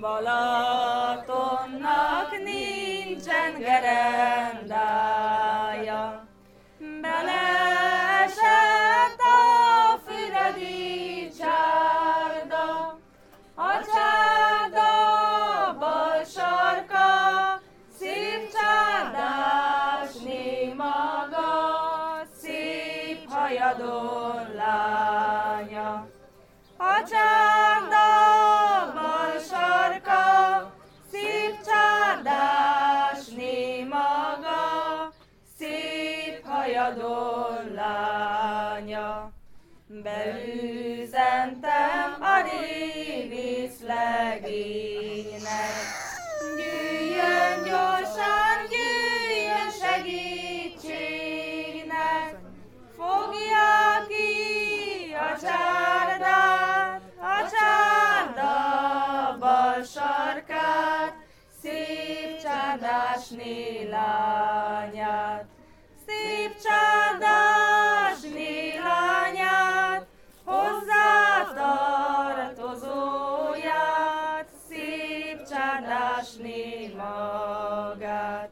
Balatonnak nincsen gerendája. Beleesett a füredi csárda, a csárda bal sarka, szép csárdás maga, szép hajadon lánya. A csárda hajadon lánya. Beüzentem a révész legénynek, gyűjjön gyorsan, gyűjjön segítségnek, fogja ki a csárdát, a csárda bal sarkát, szép csárdás lányát. olvasni magát.